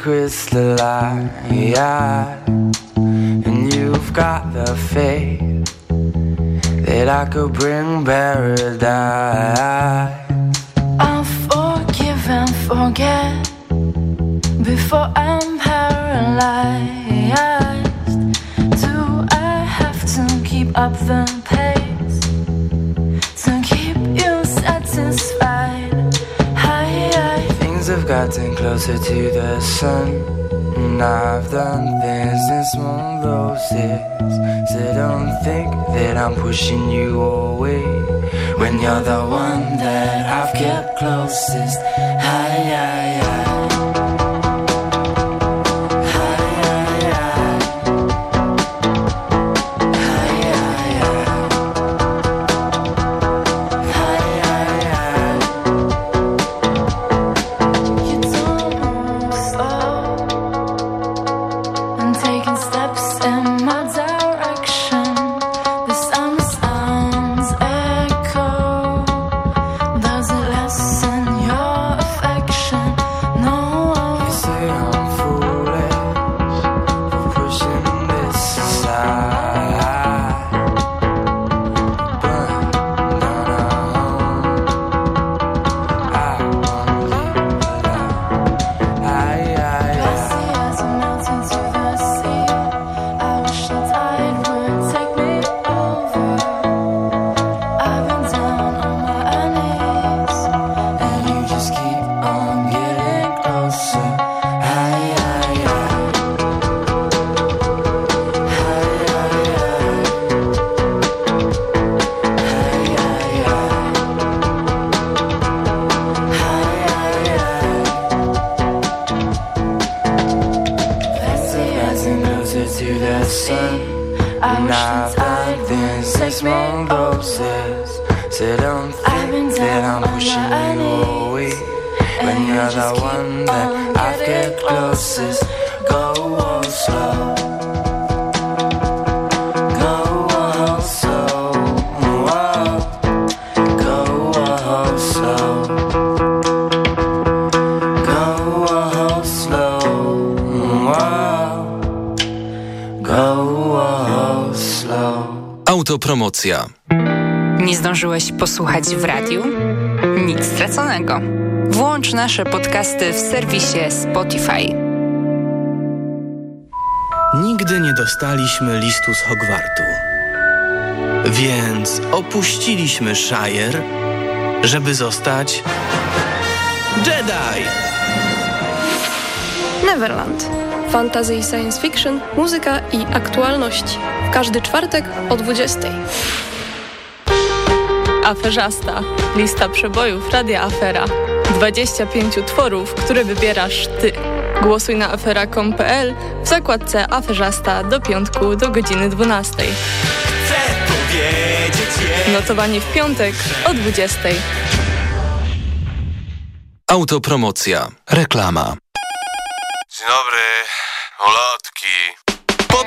crystallize And you've got the faith That I could bring paradise. Closer to the sun. And I've done things in small doses So don't think that I'm pushing you away. When you're the one that I've kept closest. Hi, hi, hi Autopromocja. Nie zdążyłeś posłuchać w radiu? Nic straconego. Włącz nasze podcasty w serwisie Spotify. Nigdy nie dostaliśmy listu z Hogwartu. Więc opuściliśmy Shire, żeby zostać Jedi! Neverland. Fantasy i science fiction, muzyka i aktualności. Każdy czwartek o 20. Aferzasta. Lista przebojów Radia Afera. 25 tworów, które wybierasz Ty. Głosuj na afera.com.pl w zakładce Aferzasta do piątku do godziny 12. Notowanie w piątek o 20. Autopromocja. Reklama. Dzień dobry.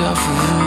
yourself away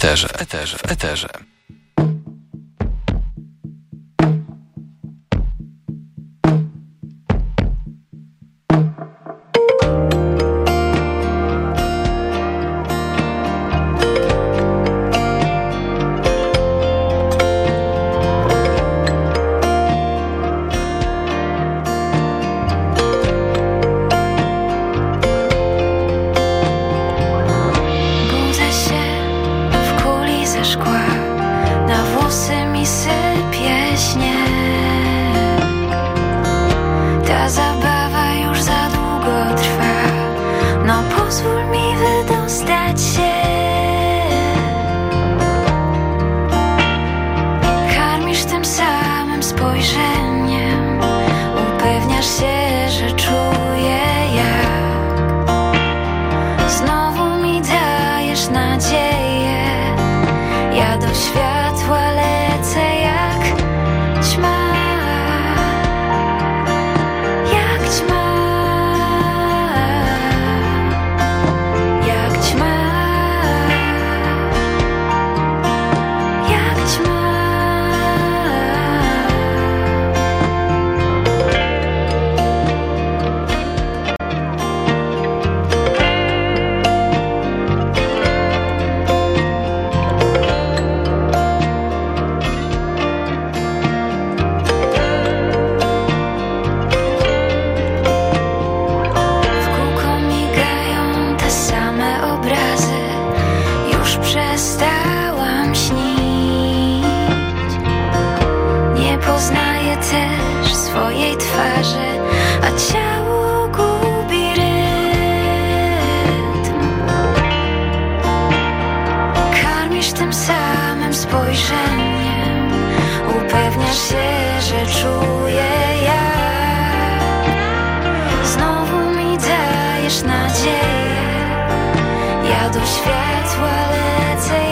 eterze, eterze, eterze. milczeniem Upewniasz się, że czuję ja. Znowu mi dajesz nadzieję. Ja do światła lecę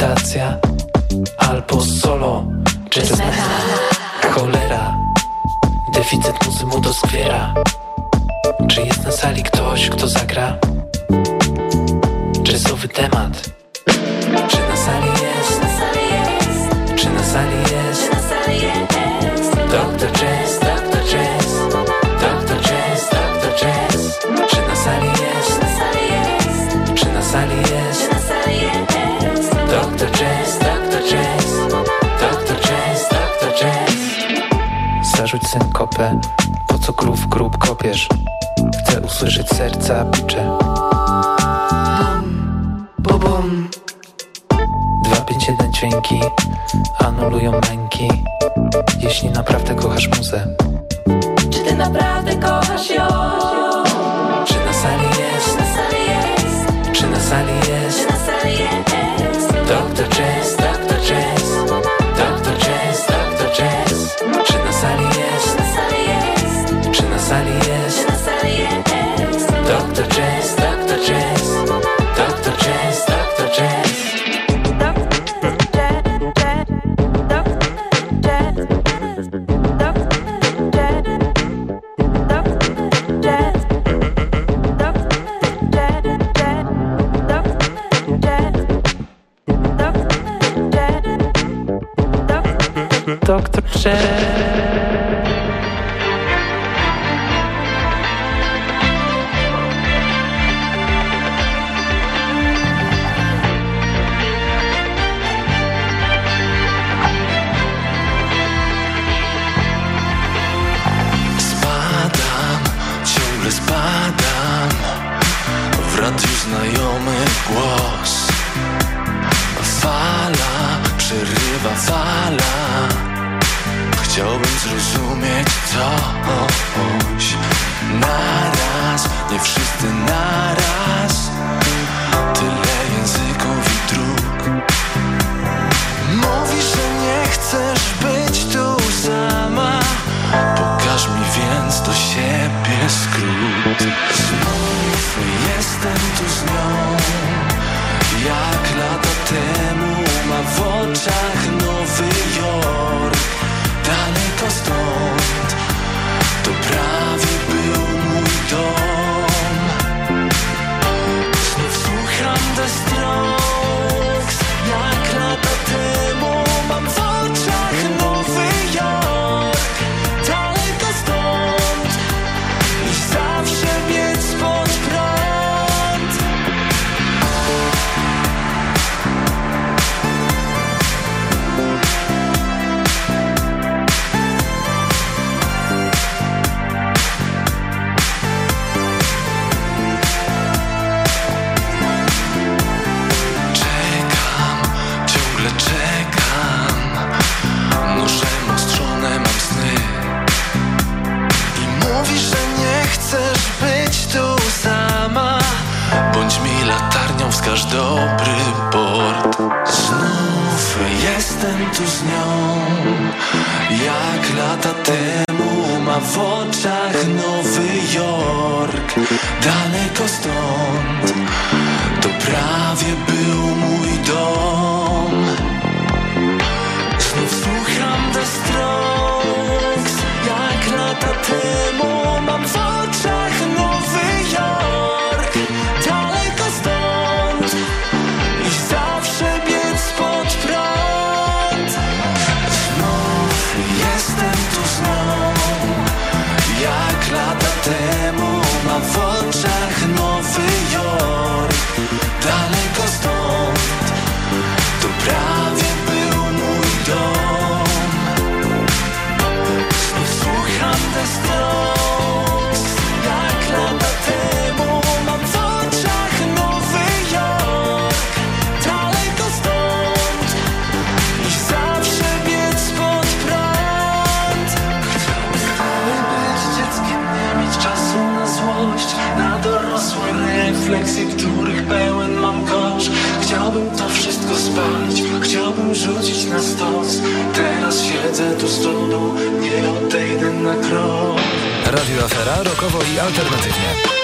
medytacja Albo solo Jazz znaczy metal Cholera Deficyt muzy mu doskwiera Czy jest na sali ktoś, kto zagra? Jazzowy temat Czy na sali jest? Czy na sali jest? Doktor Jazz zarzuć synkopę Po co grób grób kopiesz? Chcę usłyszeć serca bicze pięć 251 dźwięki Anulują męki Jeśli naprawdę kochasz muzę Czy ty naprawdę kochasz ją? Czy na sali jest? Czy na sali jest? Czy na sali jest? Doktor Prze... w oczach Nowy Jork. Daleko stąd. wyrzucić na stos. Teraz siedzę tu z trudu, nie odejdę na krok. Radio Afera, rokowo i alternatywnie.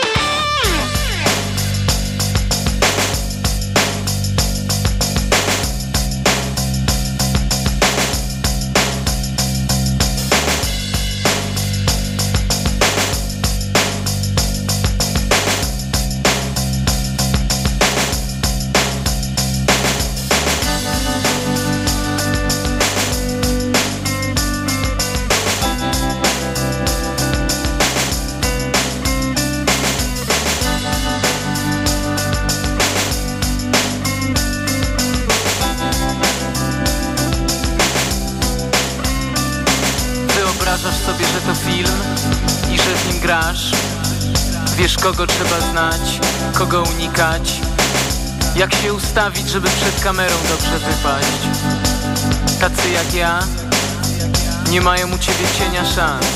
Grasz? Wiesz kogo trzeba znać, kogo unikać? Jak się ustawić, żeby przed kamerą dobrze wypaść? Tacy jak ja Nie mają u ciebie cienia szans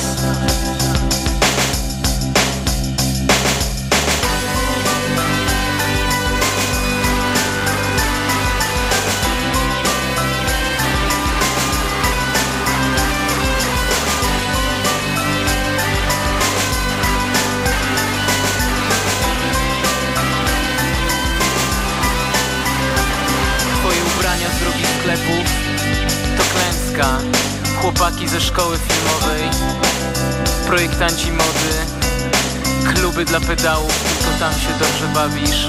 sklepów To klęska. Chłopaki ze szkoły filmowej. Projektanci mody. Kluby dla pedałów. Tylko tam się dobrze bawisz.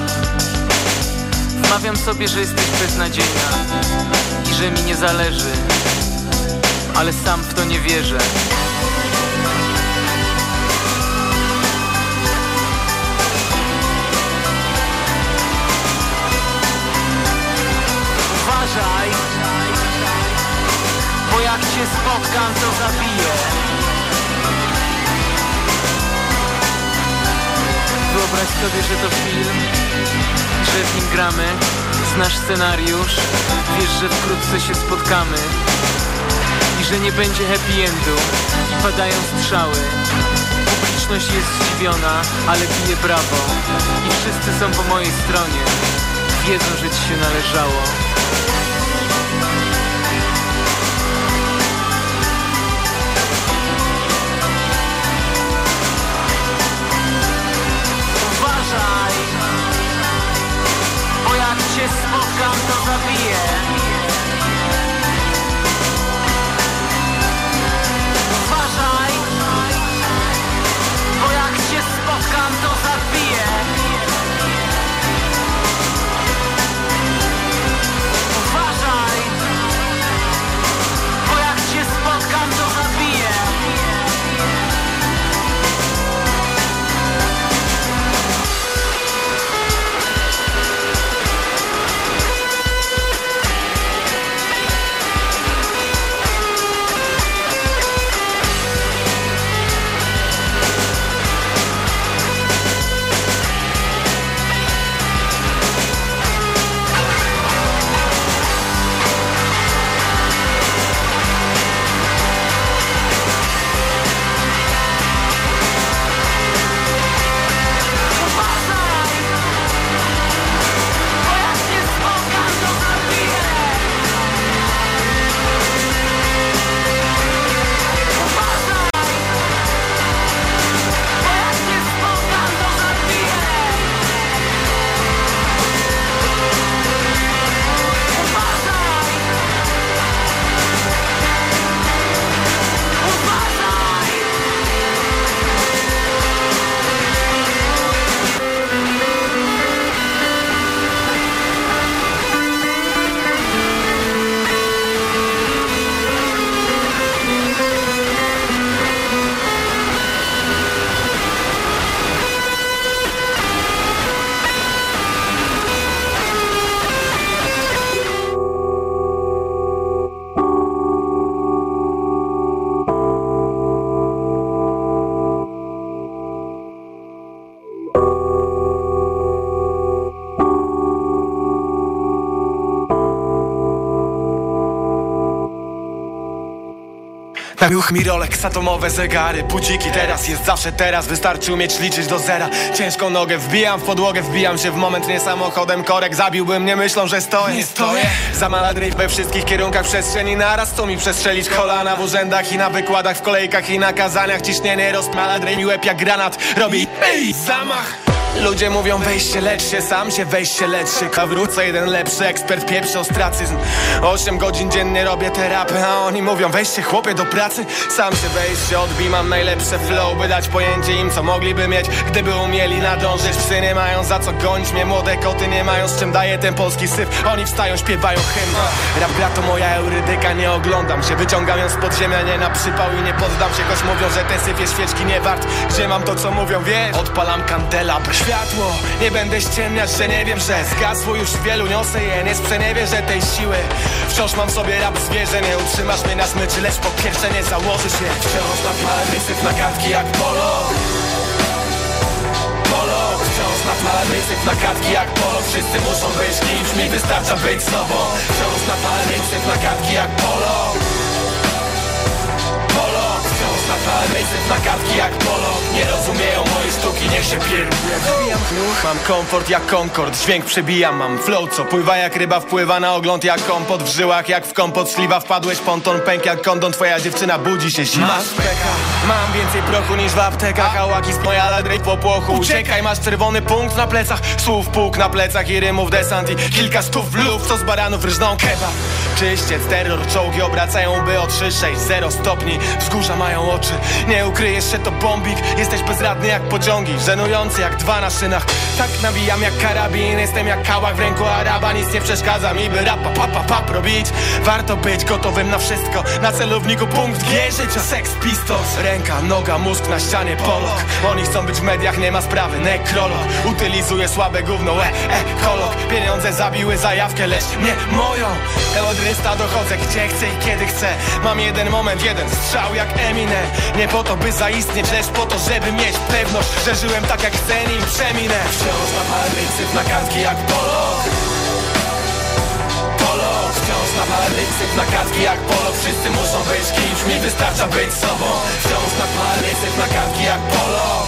Wmawiam sobie, że jesteś beznadziejna I że mi nie zależy Ale sam w to nie wierzę cię spotkam to zabiję Wyobraź sobie, że to film Że w nim gramy Znasz scenariusz Wiesz, że wkrótce się spotkamy I że nie będzie happy endu. Padają strzały. Publiczność jest zdziwiona Ale bije brawo. I wszyscy są po mojej stronie. Wiedzą, że ci się należało Nabiuch mi Rolex, atomowe zegary Budziki teraz jest zawsze teraz. Wystarczy umieć liczyć do zera. Ciężką nogę wbijam w podłogę Wbijam się w moment nie samochodem Korek. Zabiłbym nie myślą, że stoję. Nie stoję. Za maladryj we wszystkich kierunkach przestrzeni Naraz. Co mi przestrzelić? Kolana W urzędach i na wykładach W kolejkach i na kazaniach. Ciśnienie rost maladryj mi łeb jak granat. Robi ej, zamach Ludzie mówią weź się, lecz się, sam się weź się, lecz się. A wrócę jeden lepszy, ekspert pieprzy ostracyzm. Osiem godzin dziennie robię terapię A oni mówią weź się chłopie do pracy. Sam się weź się, mam najlepsze flow By dać pojęcie im co mogliby mieć. Gdyby umieli nadążyć Psy nie mają za co gonić mnie. Młode koty nie mają z czym daje ten polski syf. Oni wstają, śpiewają hymn. Rap gra to moja eurydyka, nie oglądam się. Wyciągam ją z podziemia, nie na przypał i nie poddam się. Choć mówią, że ten syf jest świeczki nie wart Gdzie mam to co mówią, wiesz? Odpalam kandelabr światło. Nie będę ściemniać, że nie wiem, że zgasło już wielu Niosę je, nie sprzeniewierzę tej siły. Wciąż mam sobie rap zwierzę. Nie utrzymasz mnie na smyczy, lecz po pierwsze nie założysz się. Wciąż na palmy syf na kartki jak polo. Polo. Wciąż na palmy syf na kartki jak polo. Wszyscy muszą być kimś, mi wystarcza być sobą. Wciąż na palmy syf na kartki jak polo na kartki jak polo Nie rozumieją mojej sztuki, niech się pierdolę Mam komfort jak Concord, dźwięk przebijam Mam flow, co pływa jak ryba, wpływa na ogląd jak kompot W żyłach jak w kompot, śliwa wpadłeś, ponton pęk jak kondon Twoja dziewczyna budzi się, siła Masz peka, mam więcej prochu niż w aptekach A łaki z moja ladry po płochu. Uciekaj, masz czerwony punkt na plecach Słów puk na plecach i rymów desant I kilka stów luf, co z baranów ryżną kebab Czyściec, terror, czołgi obracają by o 3, 6, 0 stopni Wzgórza mają oczy, nie ukryjesz się to bombik Jesteś bezradny jak pociągi, żenujący jak dwa na szynach. Tak nabijam jak karabin, jestem jak kałach w ręku Araba Nic nie przeszkadza mi, by rapa pa, pa, pap robić. Warto być gotowym na wszystko, na celowniku punkt G Życia, Sex Pistols, ręka, noga, mózg na ścianie, polok. Oni chcą być w mediach, nie ma sprawy, nekrolog. Utylizuje słabe gówno, e, e, kolok. Pieniądze zabiły zajawkę, lecz nie moją. Elodrysta dochodzę gdzie chcę i kiedy chcę. Mam jeden moment, jeden strzał jak Eminem Nie po to by zaistnieć, lecz po to, żeby mieć pewność Że żyłem tak jak chcę, nim przeminę. Wciąż na kartki jak polo Polo, na kartki jak polo. Wszyscy muszą być kimś, mi wystarcza być sobą. Wciąż na kartki jak polo.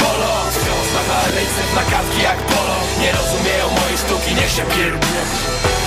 Polo, wciąż na kartki jak polo. Nie rozumieją mojej sztuki, niech się pierdolą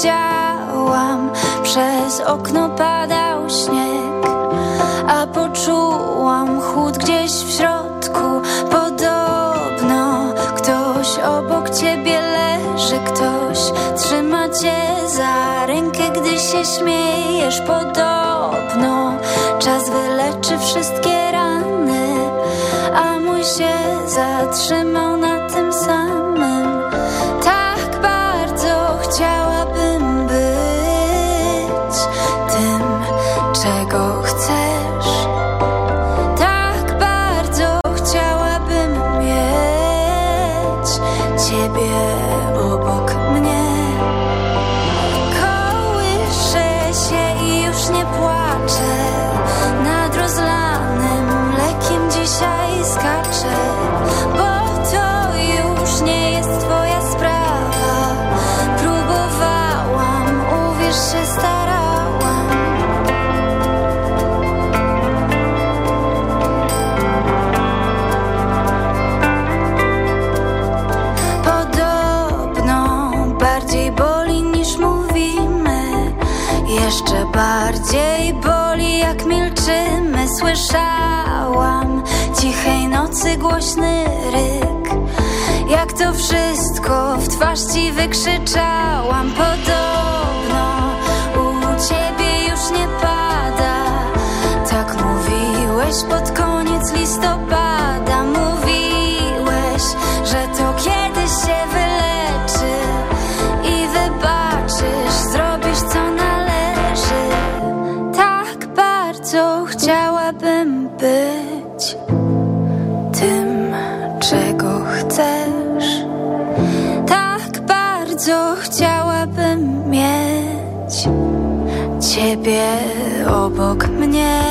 Widziałam, przez okno padał śnieg, a poczułam chłód gdzieś w środku. Podobno ktoś obok ciebie leży, ktoś trzyma cię za rękę, gdy się śmiejesz. Podobno czas wyleczy wszystkie rany, a mój się zatrzymał na bardziej boli jak milczymy Słyszałam. Cichej nocy głośny ryk. Jak to wszystko w twarz ci wykrzyczałam. Podobno bardzo chciałabym mieć. Ciebie obok mnie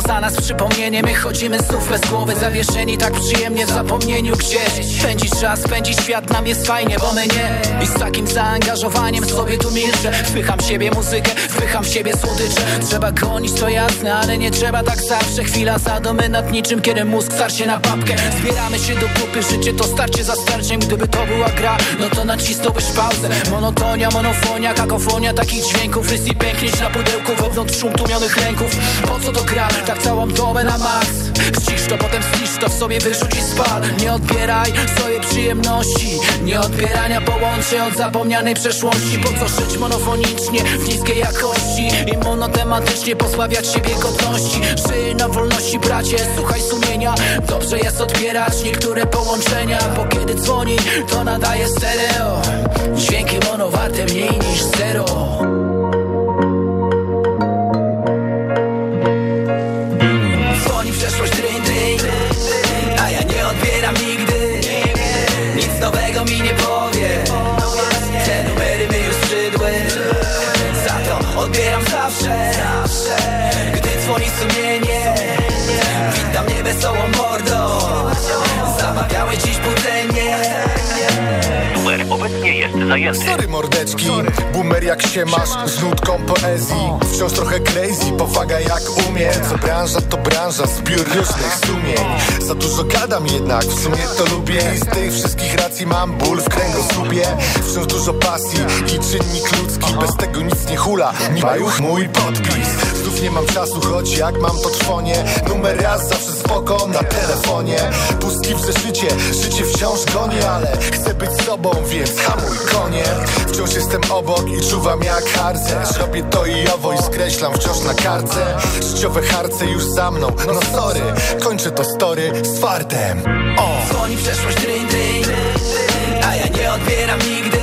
za nas przypomnienie, my chodzimy znów bez głowy Zawieszeni tak przyjemnie w zapomnieniu gdzieś. Pędzić czas, pędzić świat, nam jest fajnie, bo my nie. I z takim zaangażowaniem sobie tu milczę. Wpycham siebie muzykę, wpycham siebie słodycze. Trzeba gonić, to jasne, ale nie trzeba tak zawsze. Chwila zadomy nad niczym, kiedy mózg starcie na papkę. Zbieramy się do kupy, życie to starcie za starciem. Gdyby to była gra, no to nacisnąłbyś pauzę. Monotonia, monofonia, kakofonia takich dźwięków. Rys i pęknieć na pudełku wewnątrz szum tłumionych ręków. Po co to gra? Tak całą dobę na max Ścisz to, potem zniszcz to w sobie wyrzuć i spal. Nie odbieraj sobie przyjemności Nie odbierania połączeń od zapomnianej przeszłości. Po co żyć monofonicznie w niskiej jakości? I monotematycznie pozbawiać siebie godności. Żyj na wolności bracie, słuchaj sumienia. Dobrze jest odbierać niektóre połączenia Bo kiedy dzwoni, to nadaje stereo. Dźwięki mono warte mniej niż zero zajęty. Sorry mordeczki, boomer jak się masz? Z nutką poezji, wciąż trochę crazy. Powaga jak umie, co branża to branża. Zbiór różnych sumień. Za dużo gadam jednak, w sumie to lubię. Z tych wszystkich racji mam ból w kręgosłupie. Wciąż dużo pasji i czynnik ludzki. Bez tego nic nie hula, nie ma już mój podpis. Znów nie mam czasu, choć jak mam to trwonie Numer raz zawsze spoko na telefonie. Pustki w zeszycie, życie wciąż gonię Ale chcę być sobą, więc hamuj konie Wciąż jestem obok i czuwam jak harcerz Robię to i owo i skreślam wciąż na kartce. Życiowe harce już za mną, no sorry Kończę to story z fartem. O! Dzwoni przeszłość dryń, dryń A ja nie odbieram nigdy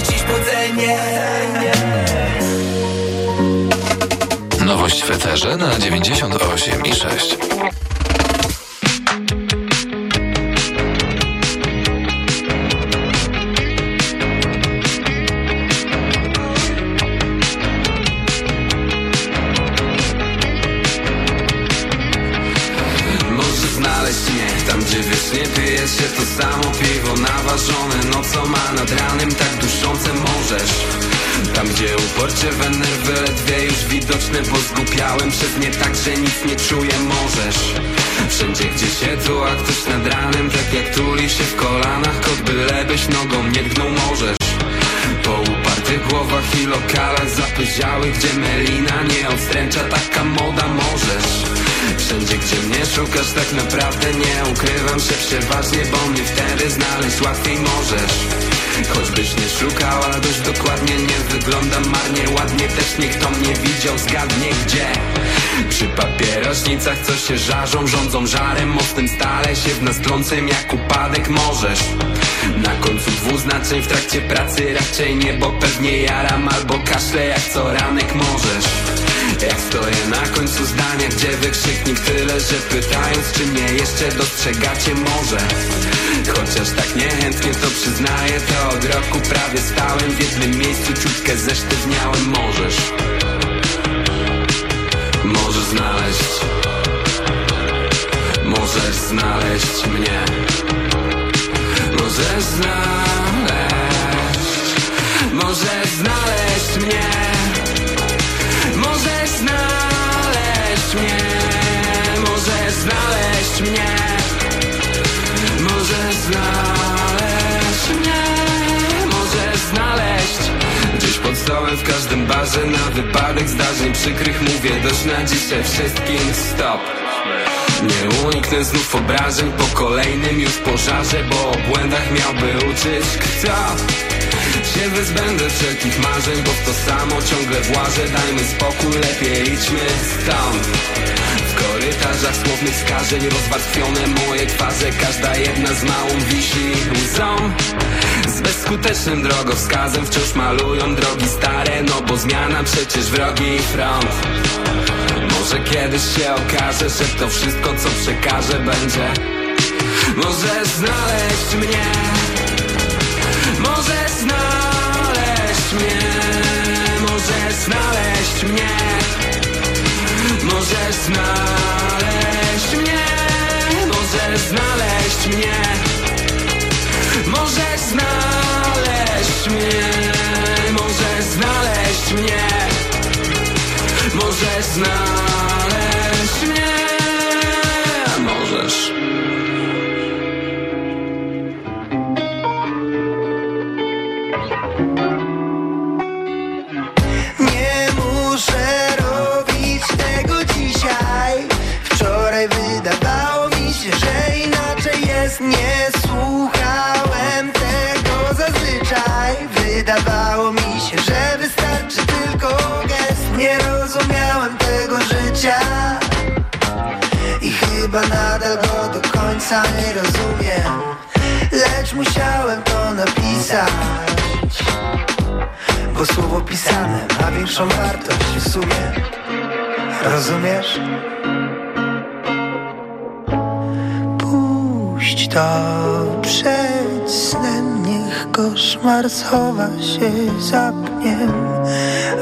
Zamawiałeś dziś budzenie Nowość w eterze na 98 i 6. Możesz znaleźć mnie tam, gdzie wiecznie pije się to samo piwo naważone No co ma nad ranem tak możesz. Tam, gdzie uporcie we nerwy ledwie już widoczne Bo zgupiałem przez nie tak, że nic nie czuję możesz. Wszędzie, gdzie siedzą, a ktoś nad ranem Tak jak tuli się w kolanach Kot bylebyś nogą nie tknął możesz. Po upartych głowach i lokalach zapyziałych Gdzie melina nie odstręcza taka moda możesz. Wszędzie gdzie mnie szukasz tak naprawdę nie ukrywam się przeważnie Bo mnie wtedy znaleźć łatwiej możesz Choćbyś nie szukała dość dokładnie Nie wyglądam marnie, ładnie też niech to mnie widział Zgadnie gdzie. Przy papierośnicach co się żarzą Rządzą żarem. Mocnym stale się w nas trącym jak upadek możesz. Na końcu dwuznaczeń w trakcie pracy raczej nie Bo pewnie jaram albo kaszle jak co ranek możesz. Jak stoję na końcu zdania, gdzie wykrzyknik tyle, że pytając, czy mnie jeszcze dostrzegacie może. Chociaż tak niechętnie to przyznaję, to od roku prawie stałem w jednym miejscu, ciutkę zesztywniałem możesz. Możesz znaleźć. Możesz znaleźć mnie. Możesz znaleźć. Możesz znaleźć mnie. Możesz znaleźć mnie Możesz znaleźć mnie. Możesz znaleźć mnie. Możesz znaleźć. Gdzieś pod stołem w każdym barze Na wypadek zdarzeń przykrych mówię Dość na dzisiaj wszystkim. Stop. Nie uniknę znów obrażeń po kolejnym już pożarze Bo o błędach miałby uczyć kto? Się wyzbędę wszelkich marzeń, bo w to samo ciągle włażę. Dajmy spokój, lepiej idźmy stąd korytarzach słownych skażeń rozwarstwione moje twarze. Każda jedna z małą wisi łzą. Z bezskutecznym drogowskazem wciąż malują drogi stare No bo zmiana przecież wrogi front. Może kiedyś się okaże, że to wszystko co przekażę będzie. Możesz znaleźć mnie. Możesz znaleźć mnie. Możesz znaleźć mnie Możesz znaleźć mnie Możesz znaleźć mnie Możesz znaleźć mnie Możesz znaleźć mnie Możesz znaleźć mnie możesz. I chyba nadal go do końca nie rozumiem Lecz musiałem to napisać. Bo słowo pisane ma większą wartość w sumie. Rozumiesz? Puść to przed snem koszmar schowa się za pniem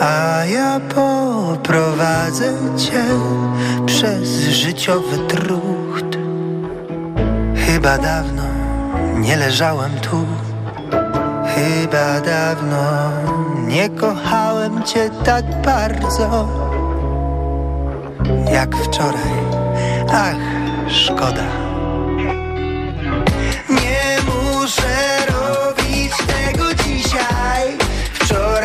A ja poprowadzę cię Przez życiowy trucht. Chyba dawno nie leżałem tu. Chyba dawno nie kochałem cię tak bardzo Jak wczoraj, ach, szkoda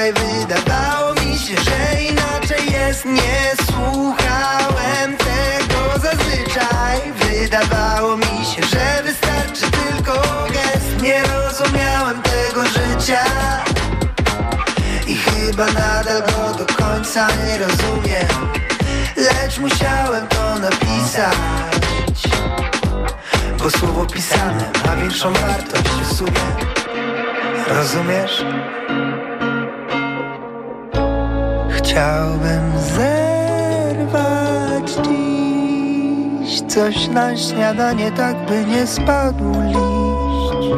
Wczoraj wydawało mi się, że inaczej jest. Nie słuchałem tego. Zazwyczaj Wydawało mi się, że wystarczy tylko gest. Nie rozumiałem tego życia. I chyba nadal go do końca nie rozumiem. Lecz musiałem to napisać. Bo słowo pisane ma większą wartość w sumie. Rozumiesz? Chciałbym zerwać dziś Coś na śniadanie tak by nie spadł liść.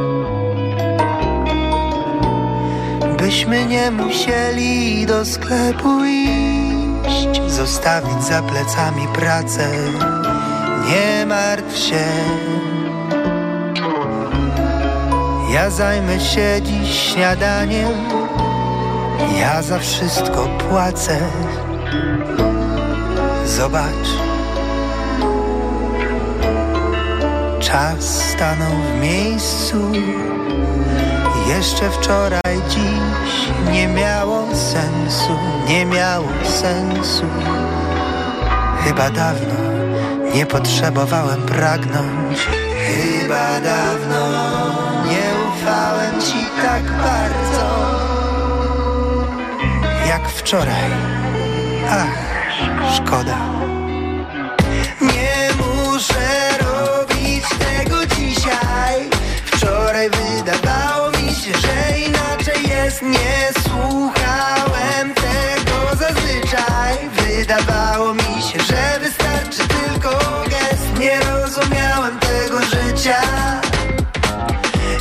Byśmy nie musieli do sklepu iść Zostawić za plecami pracę. Nie martw się. Ja zajmę się dziś śniadaniem Ja za wszystko płacę. Zobacz. Czas stanął w miejscu. Jeszcze wczoraj, dziś nie miało sensu, nie miało sensu. Chyba dawno nie potrzebowałem pragnąć. Chyba dawno nie ufałem ci tak bardzo jak wczoraj. Ach, szkoda. Nie muszę robić tego dzisiaj. Wczoraj wydawało mi się, że inaczej jest. Nie słuchałem tego zazwyczaj. Wydawało mi się, że wystarczy tylko gest. Nie rozumiałem tego życia.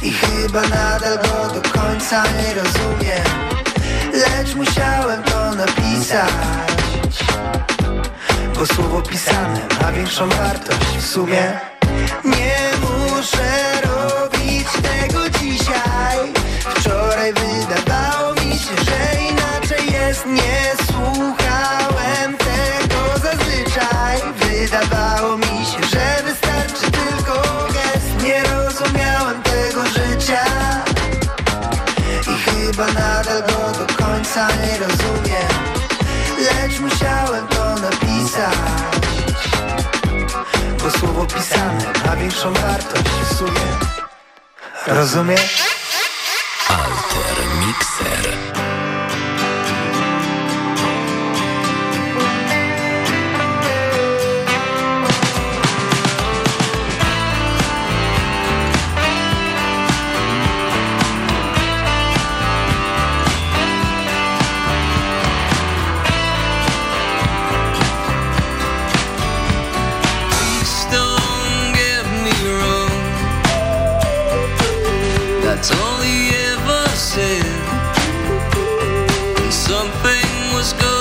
I chyba nadal go do końca nie rozumiem. Lecz musiałem to napisać. Bo słowo pisane ma większą wartość w sumie. Nie muszę robić tego dzisiaj. Wczoraj wydawało mi się, że inaczej jest. Nie słuchałem tego zazwyczaj. Wydawało mi się, że wystarczy tylko gest. Nie rozumiałem tego życia. I chyba nadal go do nie rozumiem. Lecz musiałem to napisać. Bo słowo pisane ma większą wartość w sumie. Rozumiesz? Alter Mixer. All he ever said. Something was going